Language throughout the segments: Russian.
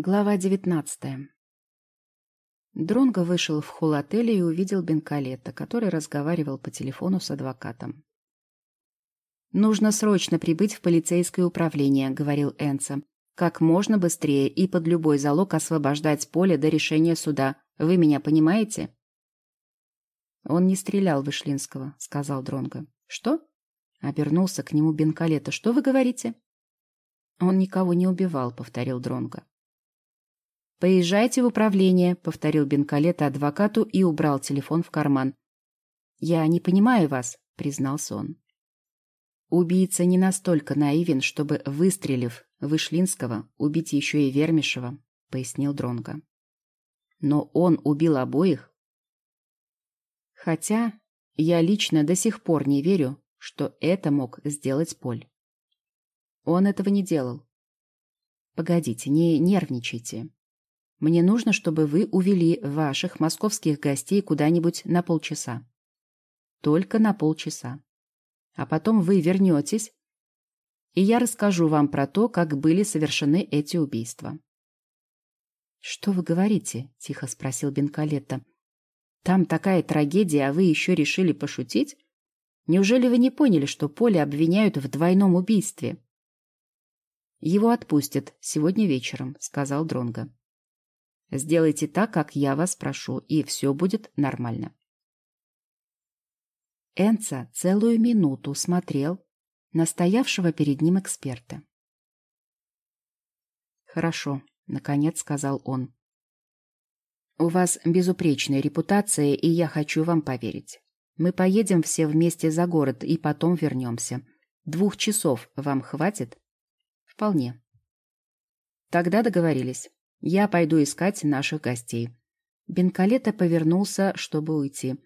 Глава девятнадцатая. Дронго вышел в холл отеля и увидел Бенкалета, который разговаривал по телефону с адвокатом. «Нужно срочно прибыть в полицейское управление», — говорил Энца. «Как можно быстрее и под любой залог освобождать поле до решения суда. Вы меня понимаете?» «Он не стрелял в Ишлинского», — сказал Дронго. «Что?» — обернулся к нему Бенкалета. «Что вы говорите?» «Он никого не убивал», — повторил Дронго. «Поезжайте в управление», — повторил Бенкалета адвокату и убрал телефон в карман. «Я не понимаю вас», — признался он. Убийца не настолько наивен, чтобы, выстрелив Вышлинского, убить еще и Вермишева, — пояснил Дронго. Но он убил обоих. Хотя я лично до сих пор не верю, что это мог сделать Поль. Он этого не делал. Погодите, не нервничайте. Мне нужно, чтобы вы увели ваших московских гостей куда-нибудь на полчаса. Только на полчаса. А потом вы вернетесь, и я расскажу вам про то, как были совершены эти убийства. «Что вы говорите?» — тихо спросил Бенкалетто. «Там такая трагедия, а вы еще решили пошутить? Неужели вы не поняли, что Поле обвиняют в двойном убийстве?» «Его отпустят сегодня вечером», — сказал Дронго. Сделайте так, как я вас прошу, и все будет нормально. Энца целую минуту смотрел на стоявшего перед ним эксперта. «Хорошо», — наконец сказал он. «У вас безупречная репутация, и я хочу вам поверить. Мы поедем все вместе за город и потом вернемся. Двух часов вам хватит?» «Вполне». «Тогда договорились». Я пойду искать наших гостей. Бенкалета повернулся, чтобы уйти.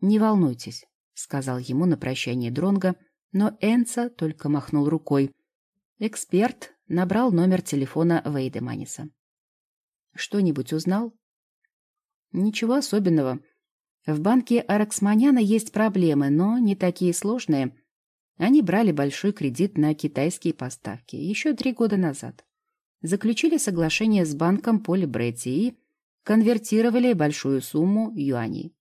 «Не волнуйтесь», — сказал ему на прощание Дронга, но Энца только махнул рукой. Эксперт набрал номер телефона Вейдеманиса. «Что-нибудь узнал?» «Ничего особенного. В банке Араксманяна есть проблемы, но не такие сложные. Они брали большой кредит на китайские поставки еще три года назад заключили соглашение с банком Поли Бретти и конвертировали большую сумму юаней.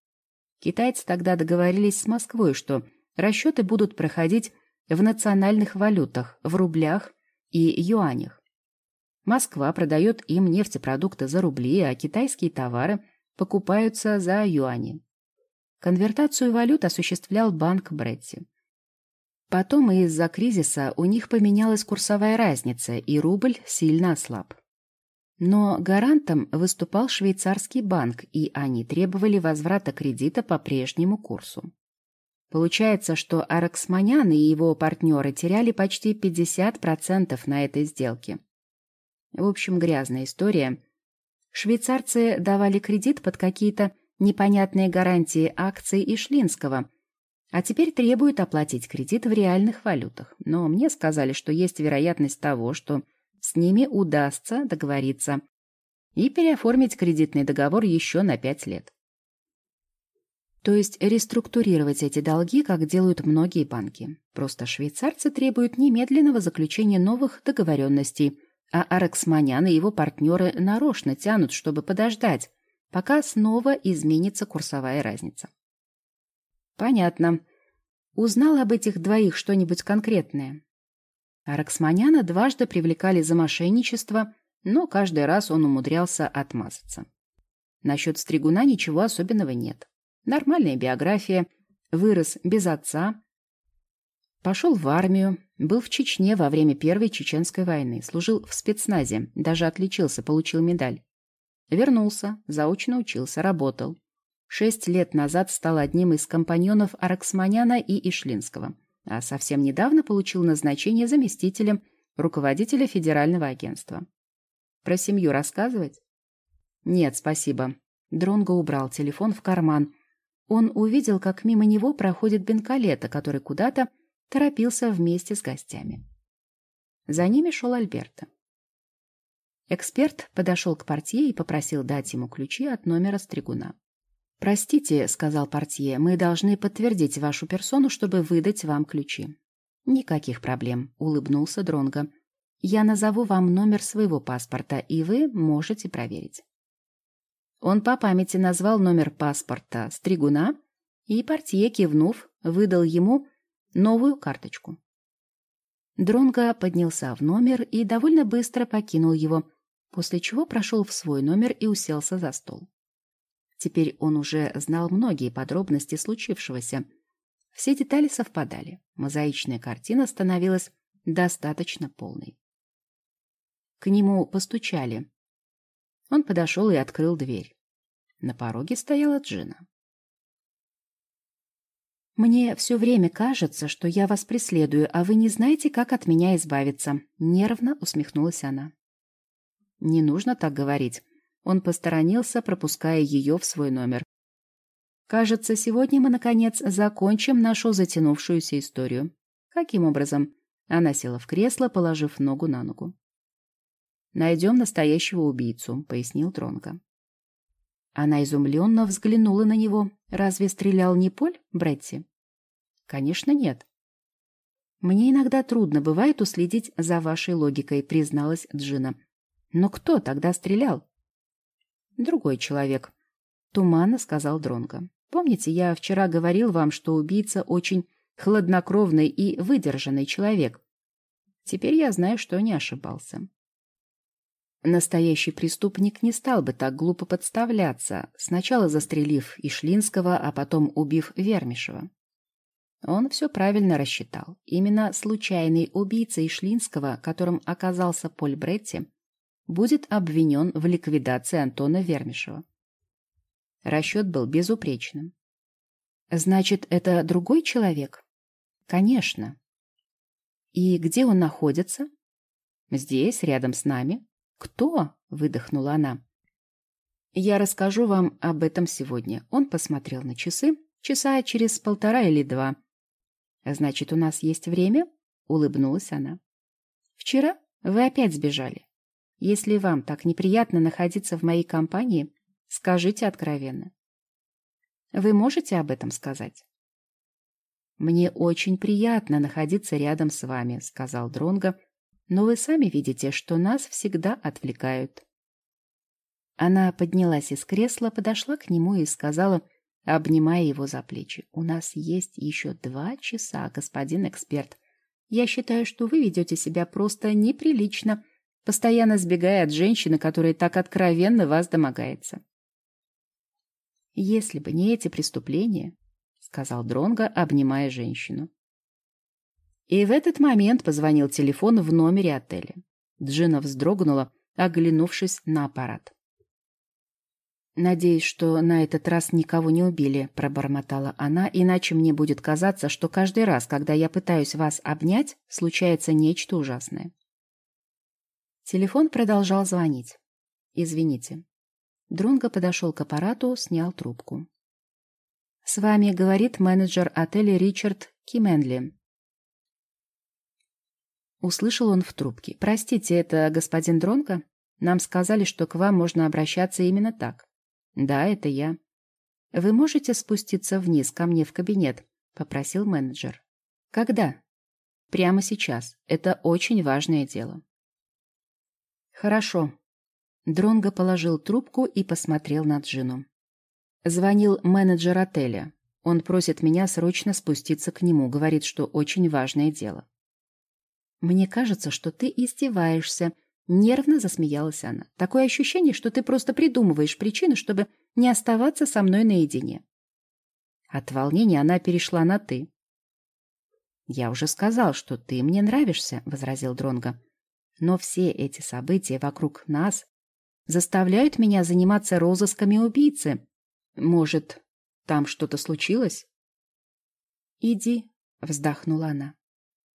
Китайцы тогда договорились с Москвой, что расчеты будут проходить в национальных валютах, в рублях и юанях. Москва продает им нефтепродукты за рубли, а китайские товары покупаются за юани. Конвертацию валют осуществлял банк Бретти. Потом из-за кризиса у них поменялась курсовая разница, и рубль сильно ослаб. Но гарантом выступал швейцарский банк, и они требовали возврата кредита по прежнему курсу. Получается, что Араксманян и его партнеры теряли почти 50% на этой сделке. В общем, грязная история. Швейцарцы давали кредит под какие-то непонятные гарантии акций Ишлинского – а теперь требуют оплатить кредит в реальных валютах. Но мне сказали, что есть вероятность того, что с ними удастся договориться и переоформить кредитный договор еще на пять лет. То есть реструктурировать эти долги, как делают многие банки. Просто швейцарцы требуют немедленного заключения новых договоренностей, а Араксманян и его партнеры нарочно тянут, чтобы подождать, пока снова изменится курсовая разница. Понятно. Узнал об этих двоих что-нибудь конкретное? Араксманяна дважды привлекали за мошенничество, но каждый раз он умудрялся отмазаться. Насчет Стригуна ничего особенного нет. Нормальная биография, вырос без отца, пошел в армию, был в Чечне во время Первой Чеченской войны, служил в спецназе, даже отличился, получил медаль. Вернулся, заочно учился, работал шесть лет назад стал одним из компаньонов Араксманяна и Ишлинского, а совсем недавно получил назначение заместителем руководителя федерального агентства. Про семью рассказывать? Нет, спасибо. Дронго убрал телефон в карман. Он увидел, как мимо него проходит Бенкалета, который куда-то торопился вместе с гостями. За ними шел Альберто. Эксперт подошел к портье и попросил дать ему ключи от номера стригуна. «Простите», — сказал портье, — «мы должны подтвердить вашу персону, чтобы выдать вам ключи». «Никаких проблем», — улыбнулся Дронго. Я назову вам номер своего паспорта, и вы можете проверить. Он по памяти назвал номер паспорта Стригуна, и портье, кивнув, выдал ему новую карточку. Дронго поднялся в номер и довольно быстро покинул его, после чего прошел в свой номер и уселся за стол. Теперь он уже знал многие подробности случившегося. Все детали совпадали. Мозаичная картина становилась достаточно полной. К нему постучали. Он подошел и открыл дверь. На пороге стояла Джина. «Мне все время кажется, что я вас преследую, а вы не знаете, как от меня избавиться», — нервно усмехнулась она. «Не нужно так говорить». Он посторонился, пропуская ее в свой номер. «Кажется, сегодня мы, наконец, закончим нашу затянувшуюся историю. Каким образом?» Она села в кресло, положив ногу на ногу. «Найдем настоящего убийцу», — пояснил Тронко. Она изумленно взглянула на него. «Разве стрелял не Поль, Бретти?» «Конечно, нет». «Мне иногда трудно бывает уследить за вашей логикой», — призналась Джина. «Но кто тогда стрелял?» «Другой человек», — туманно сказал Дронго. «Помните, я вчера говорил вам, что убийца очень хладнокровный и выдержанный человек. Теперь я знаю, что не ошибался. Настоящий преступник не стал бы так глупо подставляться, сначала застрелив Ишлинского, а потом убив Вермишева. Он все правильно рассчитал. Именно случайный убийца Ишлинского, которым оказался Поль Бретти, будет обвинен в ликвидации Антона Вермишева. Расчет был безупречным. Значит, это другой человек? Конечно. И где он находится? Здесь, рядом с нами. «Кто?» — выдохнула она. «Я расскажу вам об этом сегодня». Он посмотрел на часы. Часа через полтора или два. «Значит, у нас есть время?» — улыбнулась она. «Вчера вы опять сбежали. Если вам так неприятно находиться в моей компании, скажите откровенно. Вы можете об этом сказать?» «Мне очень приятно находиться рядом с вами», — сказал Дронго, но вы сами видите, что нас всегда отвлекают. Она поднялась из кресла, подошла к нему и сказала, обнимая его за плечи, «У нас есть еще два часа, господин эксперт. Я считаю, что вы ведете себя просто неприлично, постоянно сбегая от женщины, которая так откровенно вас домогается». «Если бы не эти преступления», — сказал Дронго, обнимая женщину, и в этот момент позвонил телефон в номере отеля. Джина вздрогнула, оглянувшись на аппарат. «Надеюсь, что на этот раз никого не убили», — пробормотала она, «иначе мне будет казаться, что каждый раз, когда я пытаюсь вас обнять, случается нечто ужасное». Телефон продолжал звонить. «Извините». Дронго подошел к аппарату, снял трубку. «С вами говорит менеджер отеля Ричард Кименли. Услышал он в трубке. «Простите, это господин Дронко? Нам сказали, что к вам можно обращаться именно так». «Да, это я». «Вы можете спуститься вниз ко мне в кабинет?» — попросил менеджер. «Когда?» «Прямо сейчас. Это очень важное дело». «Хорошо». Дронго положил трубку и посмотрел на Джину. Звонил менеджер отеля. Он просит меня срочно спуститься к нему, говорит, что очень важное дело. «Мне кажется, что ты издеваешься», — нервно засмеялась она. «Такое ощущение, что ты просто придумываешь причину, чтобы не оставаться со мной наедине». От волнения она перешла на «ты». «Я уже сказал, что ты мне нравишься», — возразил Дронго. «Но все эти события вокруг нас заставляют меня заниматься розысками убийцы. Может, там что-то случилось?» «Иди», — вздохнула она.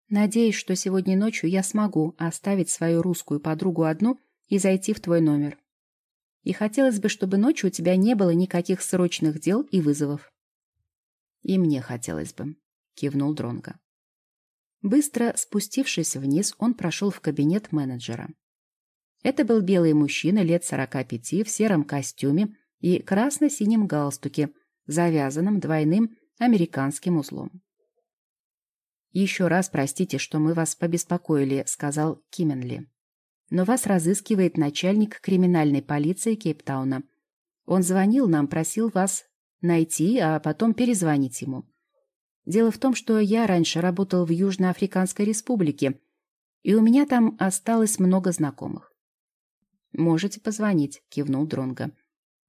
Надеюсь, что сегодня ночью я смогу оставить свою русскую подругу одну и зайти в твой номер. И хотелось бы, чтобы ночью у тебя не было никаких срочных дел и вызовов. И мне хотелось бы, кивнул Дронго. Быстро спустившись вниз, он прошел в кабинет менеджера. Это был белый мужчина лет сорока пяти в сером костюме и красно-синем галстуке, завязанном двойным американским узлом. «Еще раз простите, что мы вас побеспокоили», — сказал Кименли. «Но вас разыскивает начальник криминальной полиции Кейптауна. Он звонил нам, просил вас найти, а потом перезвонить ему. Дело в том, что я раньше работал в Южноафриканской республике, и у меня там осталось много знакомых. «Можете позвонить», — кивнул Дронго.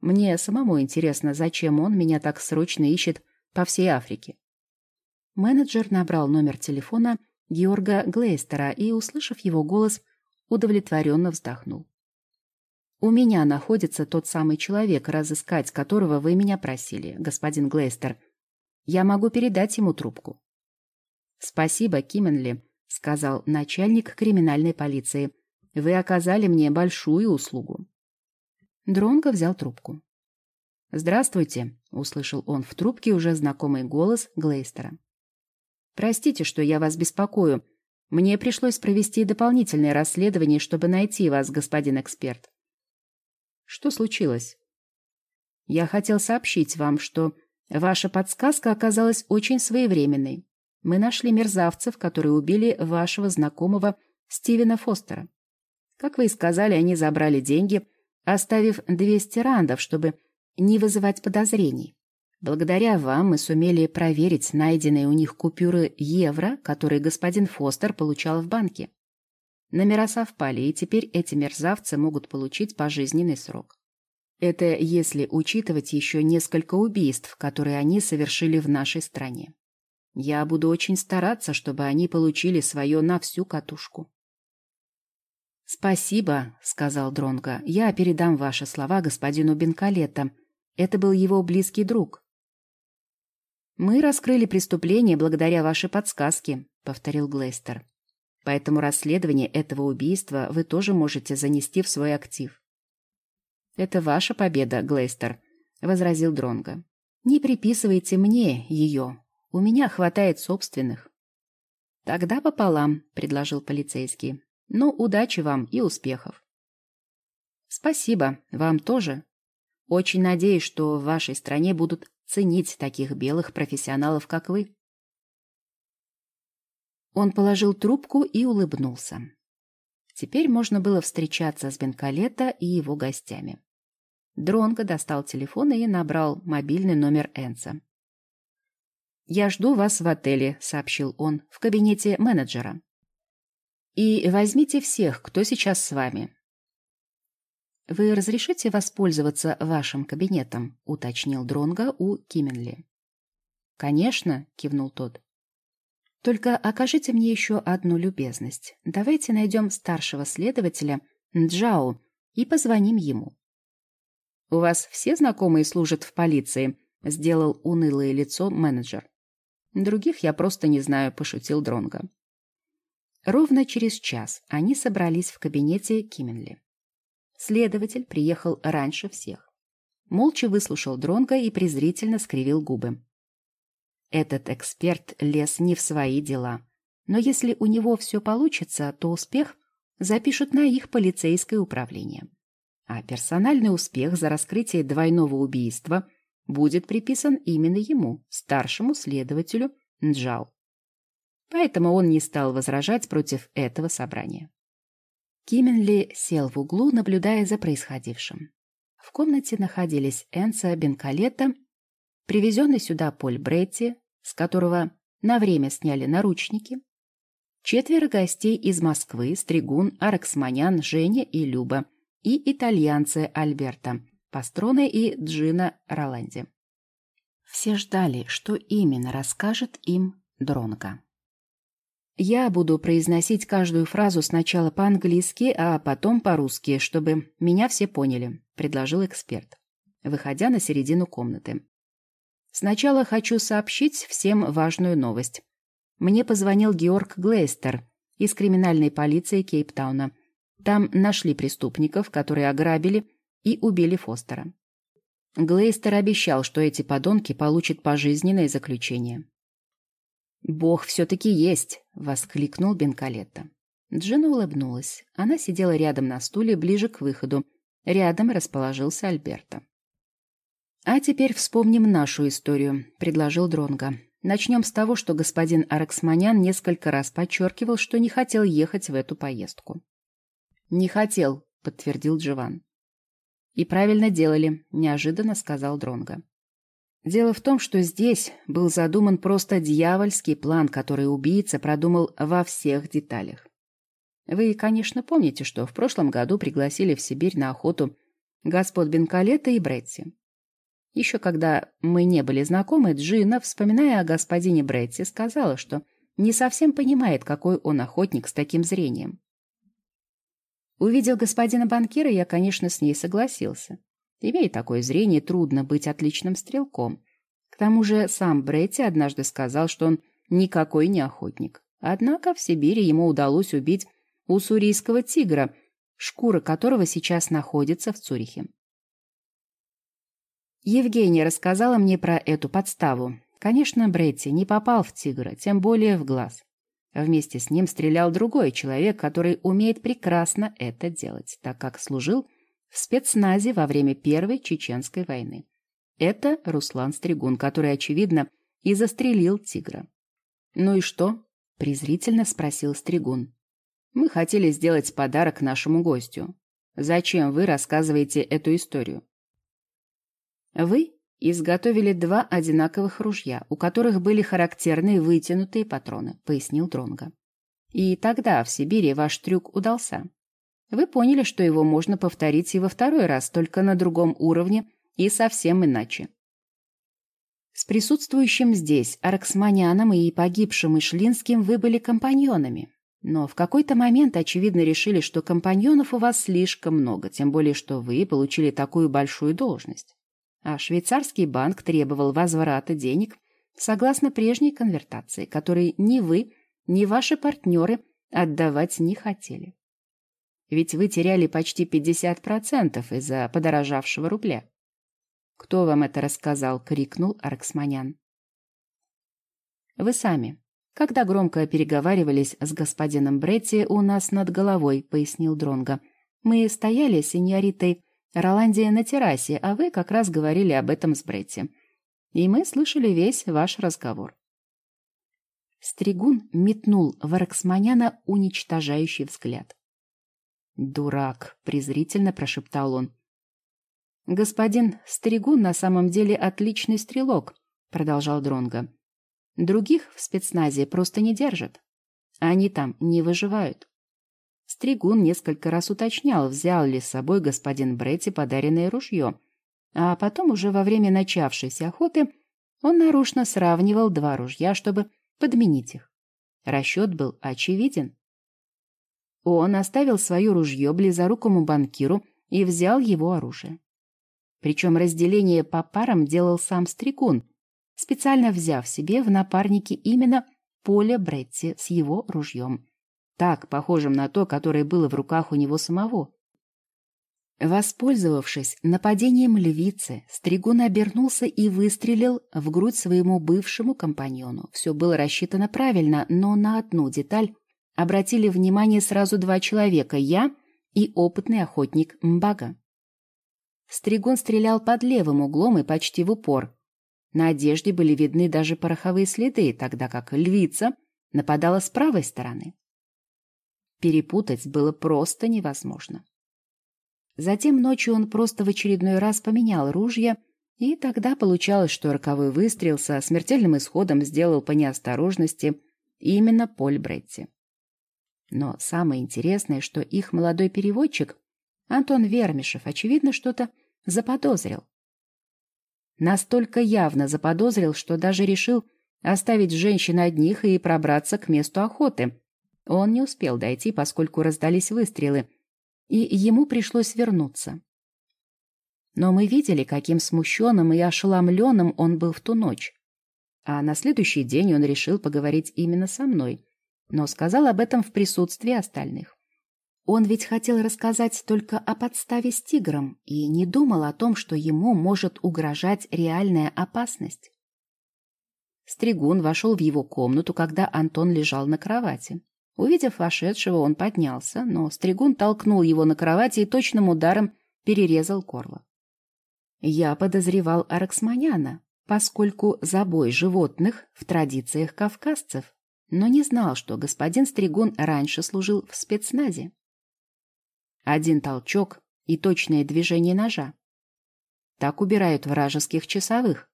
«Мне самому интересно, зачем он меня так срочно ищет по всей Африке». Менеджер набрал номер телефона Георга Глейстера и, услышав его голос, удовлетворенно вздохнул. «У меня находится тот самый человек, разыскать которого вы меня просили, господин Глейстер. Я могу передать ему трубку». «Спасибо, Кименли», — сказал начальник криминальной полиции. Вы оказали мне большую услугу. Дронго взял трубку. «Здравствуйте», — услышал он в трубке уже знакомый голос Глейстера. «Простите, что я вас беспокою. Мне пришлось провести дополнительное расследование, чтобы найти вас, господин эксперт». «Что случилось?» «Я хотел сообщить вам, что ваша подсказка оказалась очень своевременной. Мы нашли мерзавцев, которые убили вашего знакомого Стивена Фостера. Как вы и сказали, они забрали деньги, оставив 200 рандов, чтобы не вызывать подозрений. Благодаря вам мы сумели проверить найденные у них купюры евро, которые господин Фостер получал в банке. Номера совпали, и теперь эти мерзавцы могут получить пожизненный срок. Это если учитывать еще несколько убийств, которые они совершили в нашей стране. Я буду очень стараться, чтобы они получили свое на всю катушку. «Спасибо», — сказал Дронго. «Я передам ваши слова господину Бенкалетто. Это был его близкий друг». «Мы раскрыли преступление благодаря вашей подсказке», — повторил Глейстер. «Поэтому расследование этого убийства вы тоже можете занести в свой актив». «Это ваша победа, Глейстер», — возразил Дронго. «Не приписывайте мне ее. У меня хватает собственных». «Тогда пополам», — предложил полицейский. Ну, удачи вам и успехов. Спасибо, вам тоже. Очень надеюсь, что в вашей стране будут ценить таких белых профессионалов, как вы. Он положил трубку и улыбнулся. Теперь можно было встречаться с Бенкалета и его гостями. Дронго достал телефон и набрал мобильный номер Энса. «Я жду вас в отеле», — сообщил он, — «в кабинете менеджера». И возьмите всех, кто сейчас с вами. Вы разрешите воспользоваться вашим кабинетом, уточнил Дронга у Кименли. Конечно, кивнул тот. Только окажите мне еще одну любезность. Давайте найдем старшего следователя Джао и позвоним ему. У вас все знакомые служат в полиции? Сделал унылое лицо менеджер. Других я просто не знаю, пошутил Дронга. Ровно через час они собрались в кабинете Кименли. Следователь приехал раньше всех. Молча выслушал Дронга и презрительно скривил губы. Этот эксперт лез не в свои дела. Но если у него все получится, то успех запишут на их полицейское управление. А персональный успех за раскрытие двойного убийства будет приписан именно ему, старшему следователю Нджао поэтому он не стал возражать против этого собрания. Кименли сел в углу, наблюдая за происходившим. В комнате находились Энса Бенкалетта, привезенный сюда Поль Бретти, с которого на время сняли наручники, четверо гостей из Москвы, Стригун, Араксманян, Женя и Люба, и итальянцы Альберта, Пастроне и Джина Роланди. Все ждали, что именно расскажет им Дронго. Я буду произносить каждую фразу сначала по-английски, а потом по-русски, чтобы меня все поняли, предложил эксперт, выходя на середину комнаты. Сначала хочу сообщить всем важную новость. Мне позвонил Георг Глейстер из криминальной полиции Кейптауна. Там нашли преступников, которые ограбили и убили Фостера. Глейстер обещал, что эти подонки получат пожизненное заключение. «Бог все-таки есть!» — воскликнул Бенкалетто. Джина улыбнулась. Она сидела рядом на стуле, ближе к выходу. Рядом расположился Альберто. «А теперь вспомним нашу историю», — предложил Дронго. Начнем с того, что господин Араксманян несколько раз подчеркивал, что не хотел ехать в эту поездку. «Не хотел», — подтвердил Джован. «И правильно делали», — неожиданно сказал Дронга. Дело в том, что здесь был задуман просто дьявольский план, который убийца продумал во всех деталях. Вы, конечно, помните, что в прошлом году пригласили в Сибирь на охоту господ Бенкалета и Бретти. Еще когда мы не были знакомы, Джина, вспоминая о господине Бретти, сказала, что не совсем понимает, какой он охотник с таким зрением. Увидел господина банкира, я, конечно, с ней согласился. Имея такое зрение, трудно быть отличным стрелком. К тому же сам Бретти однажды сказал, что он никакой не охотник. Однако в Сибири ему удалось убить уссурийского тигра, шкура которого сейчас находится в Цюрихе. Евгения рассказала мне про эту подставу. Конечно, Бретти не попал в тигра, тем более в глаз. Вместе с ним стрелял другой человек, который умеет прекрасно это делать, так как служил в спецназе во время Первой Чеченской войны. Это Руслан Стригун, который, очевидно, и застрелил тигра. «Ну и что?» — презрительно спросил Стригун. «Мы хотели сделать подарок нашему гостю. Зачем вы рассказываете эту историю?» «Вы изготовили два одинаковых ружья, у которых были характерные вытянутые патроны», — пояснил Дронго. «И тогда в Сибири ваш трюк удался. Вы поняли, что его можно повторить и во второй раз, только на другом уровне и совсем иначе. С присутствующим здесь Араксманяном и погибшим Ишлинским вы были компаньонами. Но в какой-то момент, очевидно, решили, что компаньонов у вас слишком много, тем более, что вы получили такую большую должность. А швейцарский банк требовал возврата денег согласно прежней конвертации, которой ни вы, ни ваши партнеры отдавать не хотели. Ведь вы теряли почти 50% из-за подорожавшего рубля. «Кто вам это рассказал?» — крикнул Арксманян. «Вы сами. Когда громко переговаривались с господином Бретти у нас над головой», — пояснил Дронго. «Мы стояли с сеньоритой Роландия на террасе, а вы как раз говорили об этом с Бретти. И мы слышали весь ваш разговор». Стригун метнул в Арксманяна уничтожающий взгляд. «Дурак!» — презрительно прошептал он. «Господин Стригун на самом деле отличный стрелок», — продолжал Дронго. «Других в спецназе просто не держат. Они там не выживают». Стригун несколько раз уточнял, взял ли с собой господин Бретти подаренное ружье, а потом уже во время начавшейся охоты он нарочно сравнивал два ружья, чтобы подменить их. Расчет был очевиден. Он оставил свое ружье близорукому банкиру и взял его оружие. Причем разделение по парам делал сам Стригун, специально взяв себе в напарники именно Поля Бретти с его ружьем, так похожим на то, которое было в руках у него самого. Воспользовавшись нападением львицы, Стригун обернулся и выстрелил в грудь своему бывшему компаньону. Все было рассчитано правильно, но на одну деталь обратили внимание сразу два человека — я и опытный охотник Мбага. Стригон стрелял под левым углом и почти в упор. На одежде были видны даже пороховые следы, тогда как львица нападала с правой стороны. Перепутать было просто невозможно. Затем ночью он просто в очередной раз поменял ружья, и тогда получалось, что роковой выстрел со смертельным исходом сделал по неосторожности именно Поль Бретти. Но самое интересное, что их молодой переводчик, Антон Вермишев, очевидно, что-то заподозрил. Настолько явно заподозрил, что даже решил оставить женщин одних и пробраться к месту охоты. Он не успел дойти, поскольку раздались выстрелы, и ему пришлось вернуться. Но мы видели, каким смущенным и ошеломленным он был в ту ночь. А на следующий день он решил поговорить именно со мной но сказал об этом в присутствии остальных. Он ведь хотел рассказать только о подставе с тигром и не думал о том, что ему может угрожать реальная опасность. Стригун вошел в его комнату, когда Антон лежал на кровати. Увидев вошедшего, он поднялся, но Стригун толкнул его на кровати и точным ударом перерезал горло. «Я подозревал Араксманяна», поскольку забой животных в традициях кавказцев, но не знал, что господин Стригун раньше служил в спецназе. Один толчок и точное движение ножа. Так убирают вражеских часовых.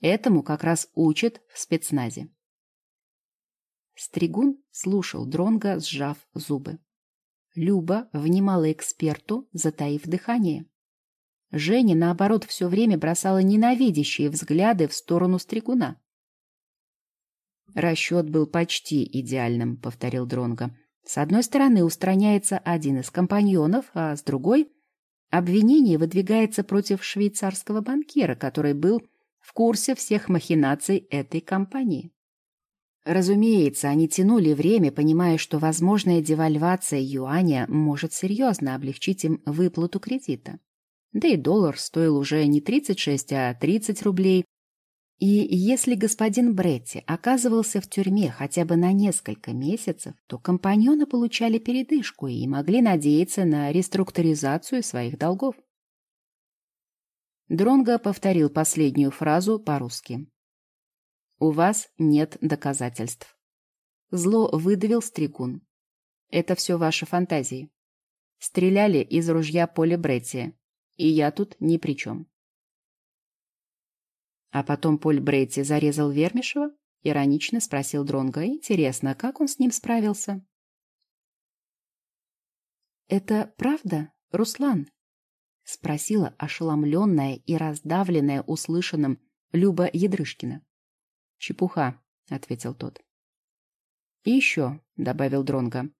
Этому как раз учат в спецназе. Стригун слушал Дронга, сжав зубы. Люба внимала эксперту, затаив дыхание. Женя, наоборот, все время бросала ненавидящие взгляды в сторону Стригуна. «Расчет был почти идеальным», — повторил Дронга. «С одной стороны устраняется один из компаньонов, а с другой — обвинение выдвигается против швейцарского банкира, который был в курсе всех махинаций этой компании». Разумеется, они тянули время, понимая, что возможная девальвация юаня может серьезно облегчить им выплату кредита. Да и доллар стоил уже не 36, а 30 рублей. И если господин Бретти оказывался в тюрьме хотя бы на несколько месяцев, то компаньоны получали передышку и могли надеяться на реструктуризацию своих долгов. Дронго повторил последнюю фразу по-русски. У вас нет доказательств. Зло выдавил стригун. Это все ваши фантазии. Стреляли из ружья Поля Бретти, и я тут ни при чем. А потом Поль Бретти зарезал Вермишева? Иронично спросил Дронга. Интересно, как он с ним справился? «Это правда, Руслан?» — спросила ошеломленная и раздавленная услышанным Люба Ядрышкина. «Чепуха», — ответил тот. «И еще», — добавил Дронга.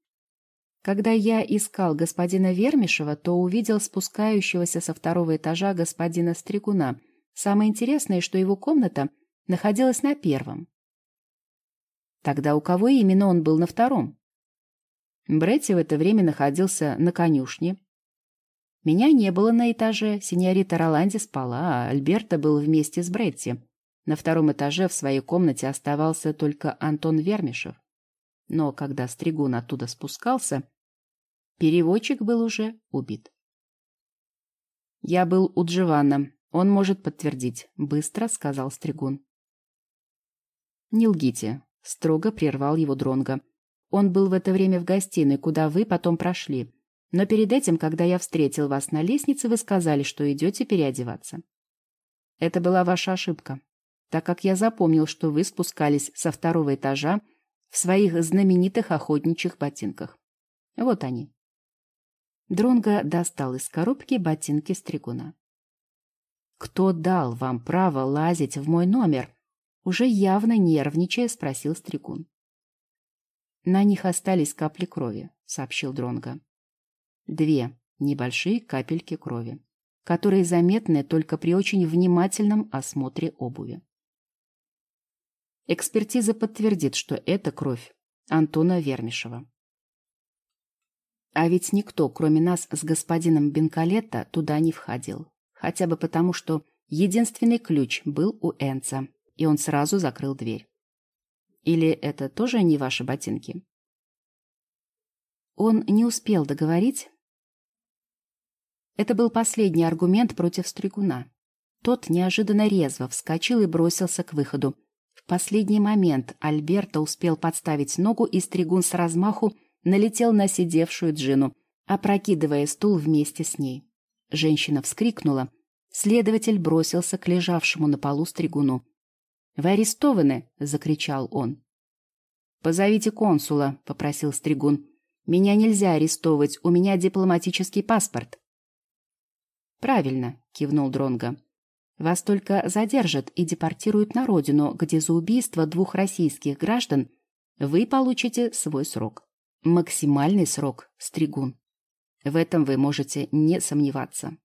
«Когда я искал господина Вермишева, то увидел спускающегося со второго этажа господина Стригуна. Самое интересное, что его комната находилась на первом. Тогда у кого именно он был на втором? Бретти в это время находился на конюшне. Меня не было на этаже, синьорита Роланди спала, а Альберта был вместе с Бретти. На втором этаже в своей комнате оставался только Антон Вермишев. Но когда Стригун оттуда спускался, переводчик был уже убит. «Я был у Дживана. Он может подтвердить», — быстро сказал Стригун. «Не лгите», — строго прервал его Дронга. «Он был в это время в гостиной, куда вы потом прошли. Но перед этим, когда я встретил вас на лестнице, вы сказали, что идете переодеваться. Это была ваша ошибка так как я запомнил, что вы спускались со второго этажа в своих знаменитых охотничьих ботинках. Вот они. Дронго достал из коробки ботинки стригуна. «Кто дал вам право лазить в мой номер?» Уже явно нервничая, спросил стригун. «На них остались капли крови», — сообщил Дронго. «Две небольшие капельки крови, которые заметны только при очень внимательном осмотре обуви. Экспертиза подтвердит, что это кровь Антона Вермишева. А ведь никто, кроме нас с господином Бенкалетто, туда не входил. Хотя бы потому, что единственный ключ был у Энца, и он сразу закрыл дверь. Или это тоже не ваши ботинки? Он не успел договорить. Это был последний аргумент против Стригуна. Тот неожиданно резво вскочил и бросился к выходу, последний момент Альберто успел подставить ногу, и стригун с размаху налетел на сидевшую Джину, опрокидывая стул вместе с ней. Женщина вскрикнула. Следователь бросился к лежавшему на полу стригуну. «Вы арестованы!» — закричал он. «Позовите консула», — попросил стригун. «Меня нельзя арестовывать, у меня дипломатический паспорт». «Правильно», — кивнул Дронга. Вас только задержат и депортируют на родину, где за убийство двух российских граждан вы получите свой срок. Максимальный срок – стригун. В этом вы можете не сомневаться.